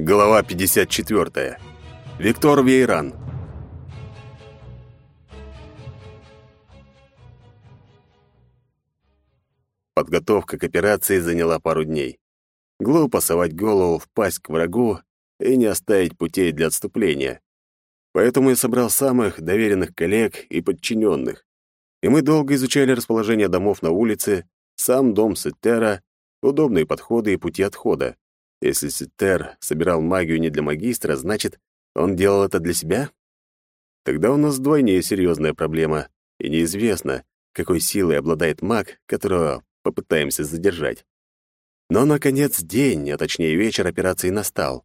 Глава 54. Виктор Вейран. Подготовка к операции заняла пару дней. Глупо совать голову в пасть к врагу и не оставить путей для отступления. Поэтому я собрал самых доверенных коллег и подчиненных. И мы долго изучали расположение домов на улице, сам дом Сеттера, удобные подходы и пути отхода. Если Сеттер собирал магию не для магистра, значит, он делал это для себя? Тогда у нас вдвойне серьезная проблема, и неизвестно, какой силой обладает маг, которого попытаемся задержать. Но, наконец, день, а точнее вечер операции настал.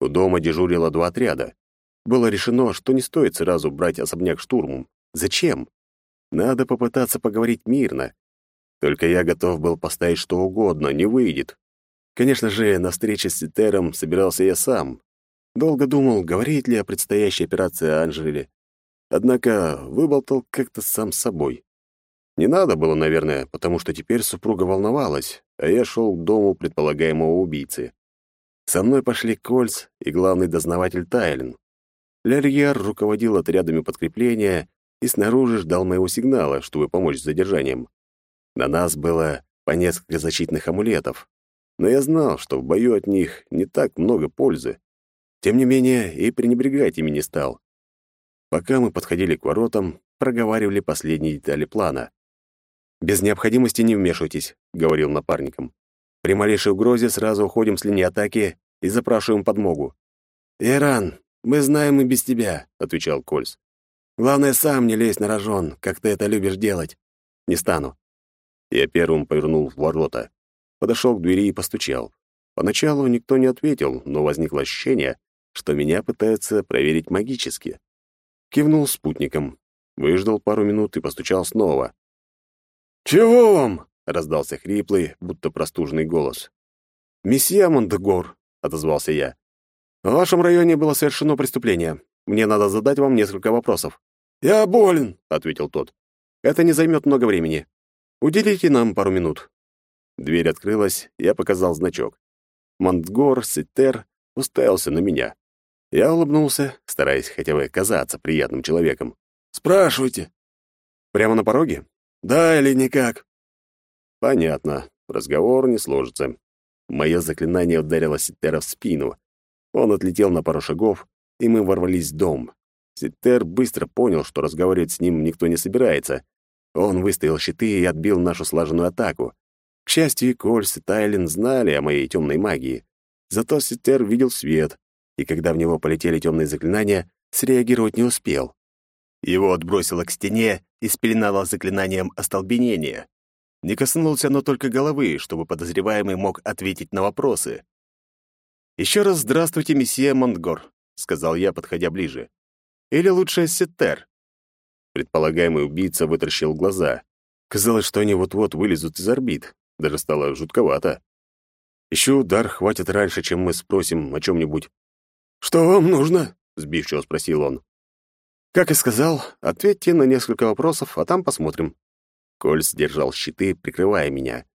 У дома дежурило два отряда. Было решено, что не стоит сразу брать особняк штурмом. Зачем? Надо попытаться поговорить мирно. Только я готов был поставить что угодно, не выйдет. Конечно же, на встрече с Ситером собирался я сам. Долго думал, говорить ли о предстоящей операции Анжеле. Однако выболтал как-то сам собой. Не надо было, наверное, потому что теперь супруга волновалась, а я шел к дому предполагаемого убийцы. Со мной пошли Кольц и главный дознаватель Тайлен. Лярьер руководил отрядами подкрепления и снаружи ждал моего сигнала, чтобы помочь с задержанием. На нас было по несколько защитных амулетов, но я знал, что в бою от них не так много пользы. Тем не менее, и пренебрегать ими не стал. Пока мы подходили к воротам, проговаривали последние детали плана. «Без необходимости не вмешивайтесь», — говорил напарникам. «При малейшей угрозе сразу уходим с линии атаки и запрашиваем подмогу». «Иран, мы знаем и без тебя», — отвечал Кольс. «Главное, сам не лезь на рожон, как ты это любишь делать». «Не стану». Я первым повернул в ворота. Подошел к двери и постучал. Поначалу никто не ответил, но возникло ощущение, что меня пытаются проверить магически. Кивнул спутником, выждал пару минут и постучал снова. «Чего вам?» — раздался хриплый, будто простуженный голос. «Месье Мондегор», — отозвался я. В вашем районе было совершено преступление. Мне надо задать вам несколько вопросов». «Я болен», — ответил тот. «Это не займет много времени. Уделите нам пару минут». Дверь открылась, я показал значок. Монтгор, Ситер уставился на меня. Я улыбнулся, стараясь хотя бы казаться приятным человеком. «Спрашивайте». «Прямо на пороге?» «Да или никак?» «Понятно. Разговор не сложится». Мое заклинание ударило Ситера в спину. Он отлетел на пару шагов, и мы ворвались в дом. Ситер быстро понял, что разговаривать с ним никто не собирается. Он выставил щиты и отбил нашу слаженную атаку. К счастью, Кольс и Тайлин знали о моей темной магии. Зато Ситер видел свет, и когда в него полетели темные заклинания, среагировать не успел. Его отбросило к стене и спеленало заклинанием остолбенения. Не коснулся оно только головы, чтобы подозреваемый мог ответить на вопросы. «Еще раз здравствуйте, месье Монтгор», — сказал я, подходя ближе. «Или лучше Сеттер». Предполагаемый убийца вытаращил глаза. Казалось, что они вот-вот вылезут из орбит. Даже стало жутковато. Еще удар хватит раньше, чем мы спросим о чем-нибудь. «Что вам нужно?» — сбивчиво спросил он. «Как и сказал, ответьте на несколько вопросов, а там посмотрим». Кольц держал щиты, прикрывая меня.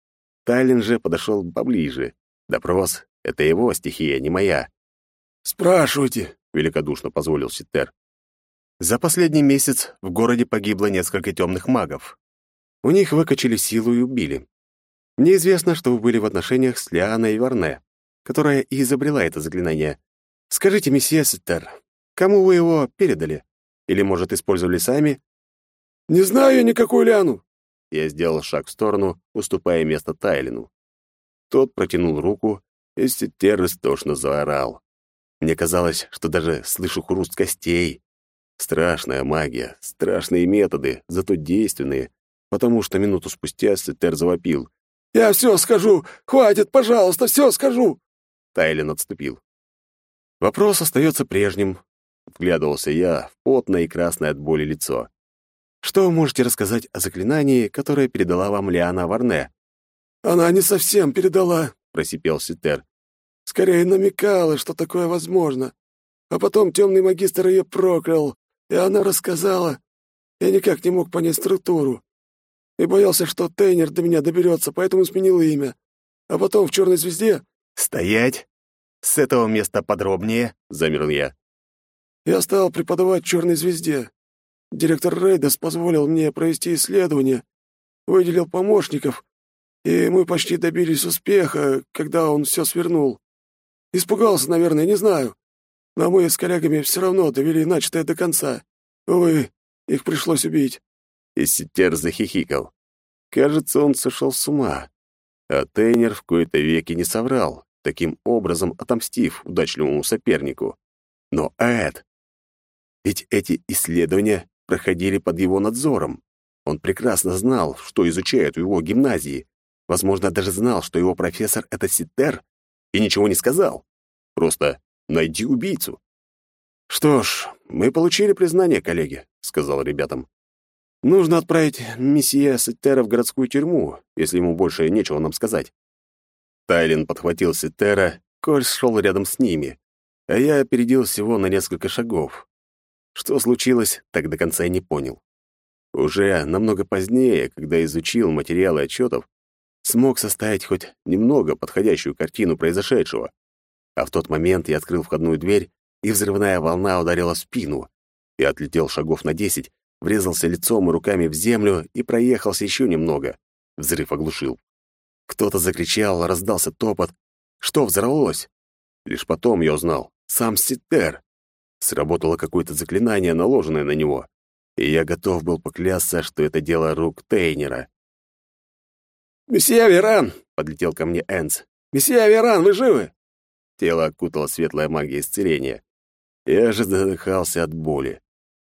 Тайлин же подошел поближе. Допрос это его стихия, не моя. «Спрашивайте», — великодушно позволил Ситер. За последний месяц в городе погибло несколько темных магов. У них выкачали силу и убили. Мне известно, что вы были в отношениях с Лианой Варне, которая и изобрела это заклинание. Скажите, месье Ситер, кому вы его передали? Или, может, использовали сами?» «Не знаю никакую Лиану!» Я сделал шаг в сторону, уступая место Тайлину. Тот протянул руку и Сетер истошно заорал. Мне казалось, что даже слышу хруст костей. Страшная магия, страшные методы, зато действенные, потому что минуту спустя Сетер завопил. «Я все скажу! Хватит, пожалуйста, все скажу!» Тайлин отступил. Вопрос остается прежним. Вглядывался я в потное и красное от боли лицо. Что вы можете рассказать о заклинании, которое передала вам Лиана Варне? Она не совсем передала, просипел Ситер. «Скорее намекала, что такое возможно. А потом темный магистр ее проклял, и она рассказала. Я никак не мог понять структуру. И боялся, что Тейнер до меня доберется, поэтому сменил имя. А потом в «Черной звезде...» «Стоять!» с этого места подробнее?» — замер я. «Я стал преподавать «Черной звезде». Директор Рейдес позволил мне провести исследование, выделил помощников, и мы почти добились успеха, когда он все свернул. Испугался, наверное, не знаю. Но мы с коллегами все равно довели начатое до конца. Увы, их пришлось убить». И Ситер захихикал. Кажется, он сошел с ума. А Тейнер в кои-то веки не соврал, таким образом отомстив удачливому сопернику. Но Эд... Ведь эти исследования проходили под его надзором. Он прекрасно знал, что изучают в его гимназии. Возможно, даже знал, что его профессор — это Ситер, и ничего не сказал. Просто найди убийцу. «Что ж, мы получили признание, коллеги», — сказал ребятам. «Нужно отправить месье Сеттера в городскую тюрьму, если ему больше нечего нам сказать». Тайлин подхватил Сеттера, Кольс шел рядом с ними, а я опередил всего на несколько шагов. Что случилось, так до конца и не понял. Уже намного позднее, когда изучил материалы отчетов, смог составить хоть немного подходящую картину произошедшего. А в тот момент я открыл входную дверь, и взрывная волна ударила в спину. Я отлетел шагов на десять, врезался лицом и руками в землю и проехался еще немного. Взрыв оглушил. Кто-то закричал, раздался топот. Что взорвалось? Лишь потом я узнал. Сам Ситер. Сработало какое-то заклинание, наложенное на него. И я готов был поклясться, что это дело рук Тейнера. «Месье Веран!» — подлетел ко мне Энс. «Месье Веран, вы живы?» Тело окутала светлая магия исцеления. Я же задыхался от боли.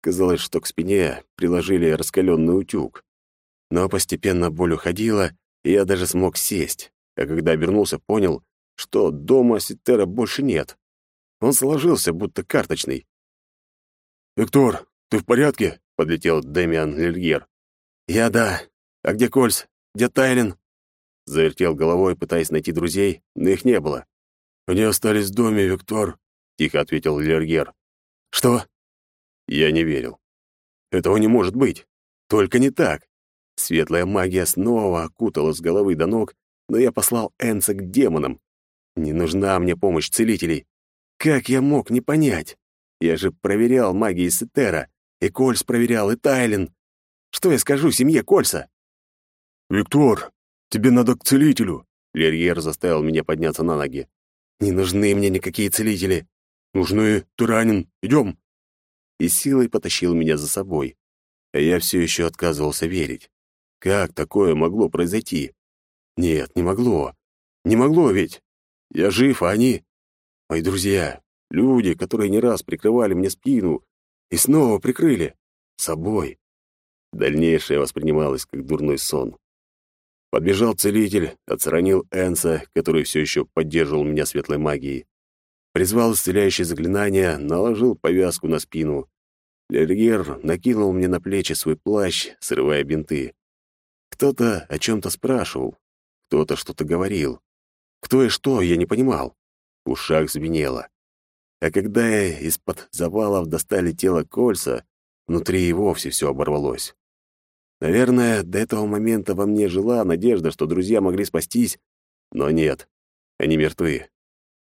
Казалось, что к спине приложили раскаленный утюг. Но постепенно боль уходила, и я даже смог сесть. А когда обернулся, понял, что дома Ситера больше нет. Он сложился, будто карточный. «Виктор, ты в порядке?» — подлетел Дэмиан Лильер. «Я да. А где Кольс? Где Тайлин?» Завертел головой, пытаясь найти друзей, но их не было. «Они остались в доме, Виктор», — тихо ответил Лергер. «Что?» Я не верил. Этого не может быть. Только не так. Светлая магия снова окутала с головы до ног, но я послал Энса к демонам. Не нужна мне помощь целителей. Как я мог не понять? Я же проверял магии Сетера, и Кольс проверял, и Тайлин. Что я скажу семье Кольса? «Виктор, тебе надо к целителю!» Лерьер заставил меня подняться на ноги. «Не нужны мне никакие целители». «Нужны, ты ранен, идем!» И силой потащил меня за собой. А я все еще отказывался верить. Как такое могло произойти? Нет, не могло. Не могло ведь. Я жив, а они... Мои друзья, люди, которые не раз прикрывали мне спину и снова прикрыли. Собой. Дальнейшее воспринималось как дурной сон. Подбежал целитель, отстранил Энса, который все еще поддерживал меня светлой магией. Призвал исцеляющее заклинание, наложил повязку на спину. Лергер накинул мне на плечи свой плащ, срывая бинты. Кто-то о чем-то спрашивал, кто-то что-то говорил. Кто и что, я не понимал. В ушах звенело. А когда из-под завалов достали тело Кольца, внутри и вовсе все оборвалось. Наверное, до этого момента во мне жила надежда, что друзья могли спастись, но нет, они мертвы.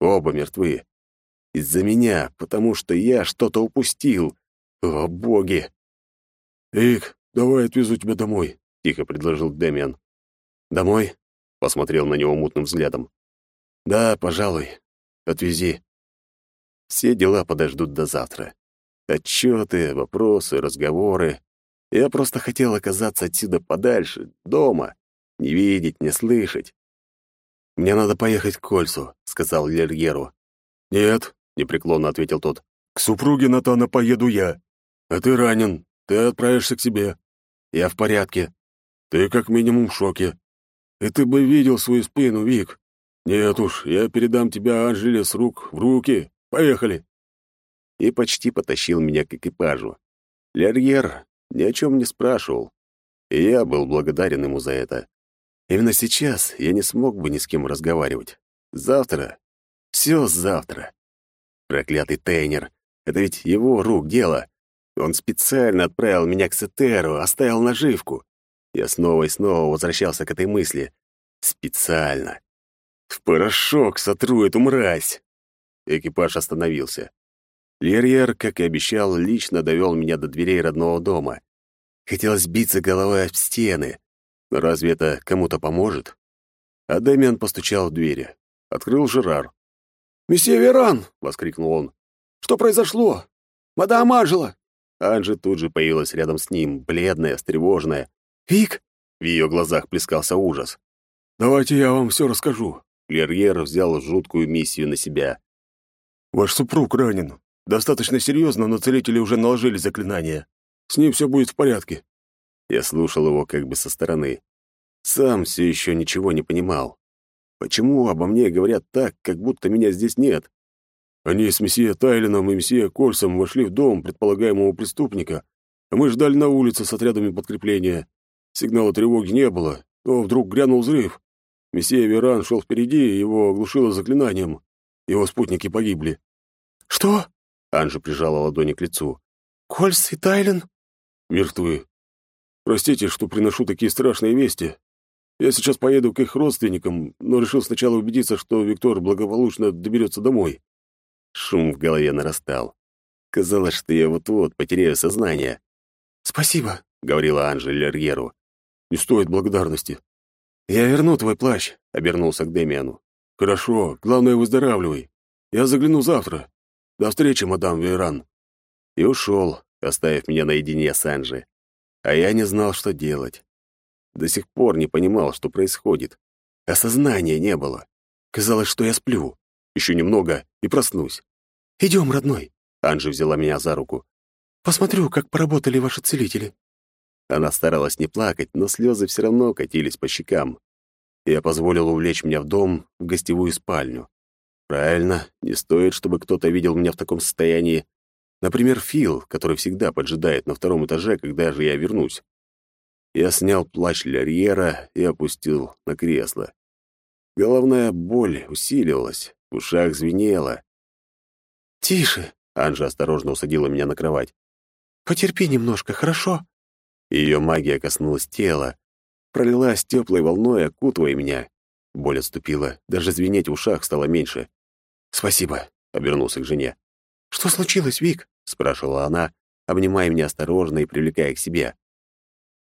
Оба мертвы. Из-за меня, потому что я что-то упустил. О, боги! «Ик, давай отвезу тебя домой», — тихо предложил Дэмиан. «Домой?» — посмотрел на него мутным взглядом. «Да, пожалуй. Отвези. Все дела подождут до завтра. Отчеты, вопросы, разговоры. Я просто хотел оказаться отсюда подальше, дома, не видеть, не слышать. «Мне надо поехать к Кольцу», — сказал Лергеру. «Нет», — непреклонно ответил тот. «К супруге Натана поеду я. А ты ранен, ты отправишься к себе. Я в порядке. Ты как минимум в шоке. И ты бы видел свою спину, Вик. Нет уж, я передам тебя Анжеле с рук в руки. Поехали!» И почти потащил меня к экипажу. Лергер ни о чем не спрашивал, и я был благодарен ему за это. Именно сейчас я не смог бы ни с кем разговаривать. Завтра. Все завтра. Проклятый Тейнер. Это ведь его рук дело. Он специально отправил меня к Сетеру, оставил наживку. Я снова и снова возвращался к этой мысли. Специально. В порошок сотру эту мразь. экипаж остановился. Лерьер, как и обещал, лично довел меня до дверей родного дома. Хотелось биться головой об стены. Но разве это кому-то поможет? А Дэмиан постучал в двери. Открыл Жерар. «Месье Веран!» — воскликнул он. «Что произошло? Мадам Анжела!» Анжи тут же появилась рядом с ним, бледная, встревоженная. «Вик!» В ее глазах плескался ужас. «Давайте я вам все расскажу». Лерьер взял жуткую миссию на себя. «Ваш супруг ранен. Достаточно серьезно, но целители уже наложили заклинание. С ним все будет в порядке». Я слушал его как бы со стороны. Сам все еще ничего не понимал. Почему обо мне говорят так, как будто меня здесь нет? Они с месье Тайлином и месье Кольсом вошли в дом предполагаемого преступника, а мы ждали на улице с отрядами подкрепления. Сигнала тревоги не было, но вдруг грянул взрыв. Месье Веран шел впереди, его оглушило заклинанием. Его спутники погибли. «Что?» — Анжа прижала ладони к лицу. «Кольс и Тайлен?» «Мертвы. Простите, что приношу такие страшные вести. Я сейчас поеду к их родственникам, но решил сначала убедиться, что Виктор благополучно доберется домой». Шум в голове нарастал. Казалось, что я вот-вот потеряю сознание. «Спасибо», — говорила Анжель Рьеру. «Не стоит благодарности». «Я верну твой плащ», — обернулся к Демиану. «Хорошо, главное, выздоравливай. Я загляну завтра. До встречи, мадам Вейран». И ушел, оставив меня наедине с Анжи. А я не знал, что делать. До сих пор не понимал, что происходит. Осознания не было. Казалось, что я сплю. Еще немного и проснусь. «Идем, родной!» Анжи взяла меня за руку. «Посмотрю, как поработали ваши целители». Она старалась не плакать, но слезы все равно катились по щекам. Я позволил увлечь меня в дом, в гостевую спальню. Правильно, не стоит, чтобы кто-то видел меня в таком состоянии. Например, Фил, который всегда поджидает на втором этаже, когда же я вернусь. Я снял плащ Лярьера и опустил на кресло. Головная боль усиливалась, в ушах звенело. «Тише!» — Анжа осторожно усадила меня на кровать. «Потерпи немножко, хорошо?» Ее магия коснулась тела, пролилась теплой волной, окутывая меня. Боль отступила, даже звенеть в ушах стало меньше. «Спасибо», — обернулся к жене. «Что случилось, Вик?» — спрашивала она, обнимая меня осторожно и привлекая к себе.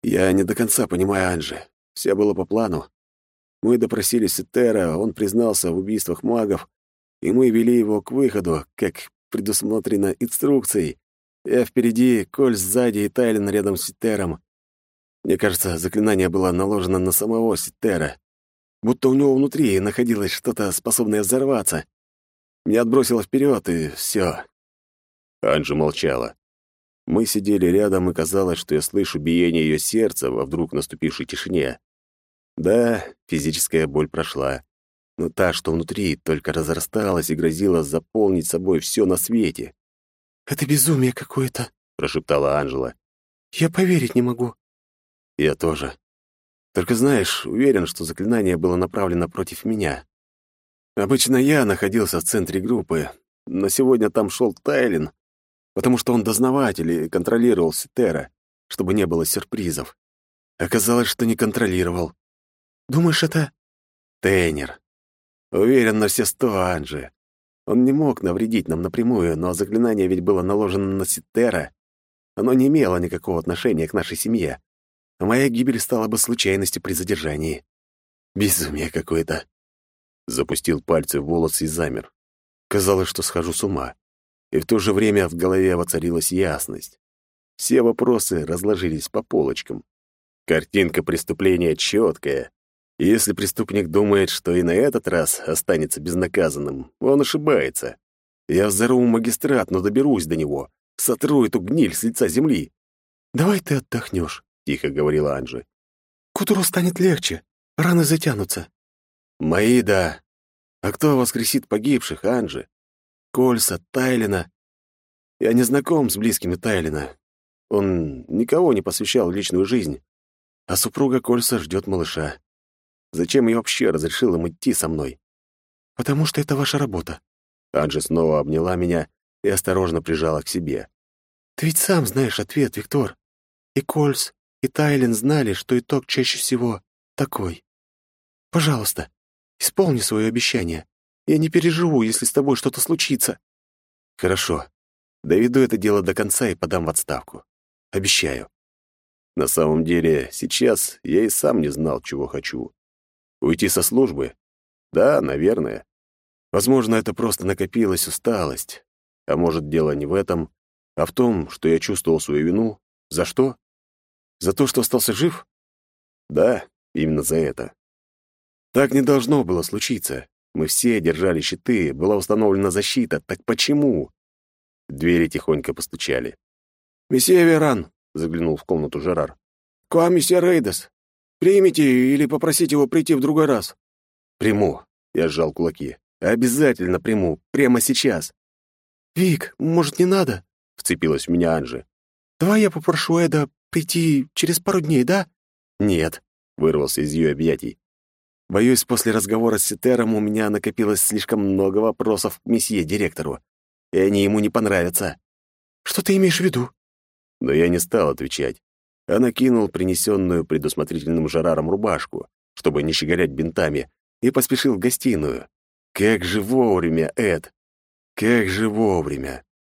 Я не до конца понимаю Анжи. Все было по плану. Мы допросили Сетера, он признался в убийствах магов, и мы вели его к выходу, как предусмотрено инструкцией. Я впереди, Коль сзади и Тайлен рядом с Сетером. Мне кажется, заклинание было наложено на самого Сетера. Будто у него внутри находилось что-то, способное взорваться. Меня отбросило вперед, и все. Анжи молчала. Мы сидели рядом, и казалось, что я слышу биение ее сердца во вдруг наступившей тишине. Да, физическая боль прошла, но та, что внутри, только разрасталась и грозила заполнить собой все на свете. «Это безумие какое-то», — прошептала Анжела. «Я поверить не могу». «Я тоже. Только знаешь, уверен, что заклинание было направлено против меня. Обычно я находился в центре группы, но сегодня там шел Тайлин, потому что он дознаватель и контролировал Ситера, чтобы не было сюрпризов. Оказалось, что не контролировал. Думаешь, это... Тейнер. Уверен на все сто, Анжи. Он не мог навредить нам напрямую, но заклинание ведь было наложено на Ситера. Оно не имело никакого отношения к нашей семье. А моя гибель стала бы случайностью при задержании. Безумие какое-то. Запустил пальцы в волосы и замер. Казалось, что схожу с ума и в то же время в голове воцарилась ясность. Все вопросы разложились по полочкам. Картинка преступления четкая. если преступник думает, что и на этот раз останется безнаказанным, он ошибается. Я взорву магистрат, но доберусь до него, сотру эту гниль с лица земли. «Давай ты отдохнешь», — тихо говорила Анжи. «К утру станет легче, раны затянутся». «Мои, да. А кто воскресит погибших, Анжи? Кольса, Тайлина. Я не знаком с близкими Тайлина. Он никого не посвящал личную жизнь. А супруга Кольса ждет малыша. Зачем я вообще разрешил им идти со мной? Потому что это ваша работа. Анджи снова обняла меня и осторожно прижала к себе. Ты ведь сам знаешь ответ, Виктор. И Кольс, и Тайлин знали, что итог чаще всего такой. Пожалуйста, исполни свое обещание. Я не переживу, если с тобой что-то случится». «Хорошо. Доведу это дело до конца и подам в отставку. Обещаю». На самом деле, сейчас я и сам не знал, чего хочу. Уйти со службы? Да, наверное. Возможно, это просто накопилась усталость. А может, дело не в этом, а в том, что я чувствовал свою вину. За что? За то, что остался жив? Да, именно за это. Так не должно было случиться. Мы все держали щиты, была установлена защита. Так почему? Двери тихонько постучали. «Месье Веран», — заглянул в комнату Жерар. «К вам, месье Рейдес. Примите или попросите его прийти в другой раз». «Приму», — я сжал кулаки. «Обязательно приму. Прямо сейчас». «Вик, может, не надо?» — вцепилась в меня Анжи. «Давай я попрошу Эда прийти через пару дней, да?» «Нет», — вырвался из ее объятий. «Боюсь, после разговора с Сетером у меня накопилось слишком много вопросов к месье-директору, и они ему не понравятся». «Что ты имеешь в виду?» Но я не стал отвечать, а накинул принесенную предусмотрительным Жераром рубашку, чтобы не щеголять бинтами, и поспешил в гостиную. Как же вовремя, Эд! Как же вовремя!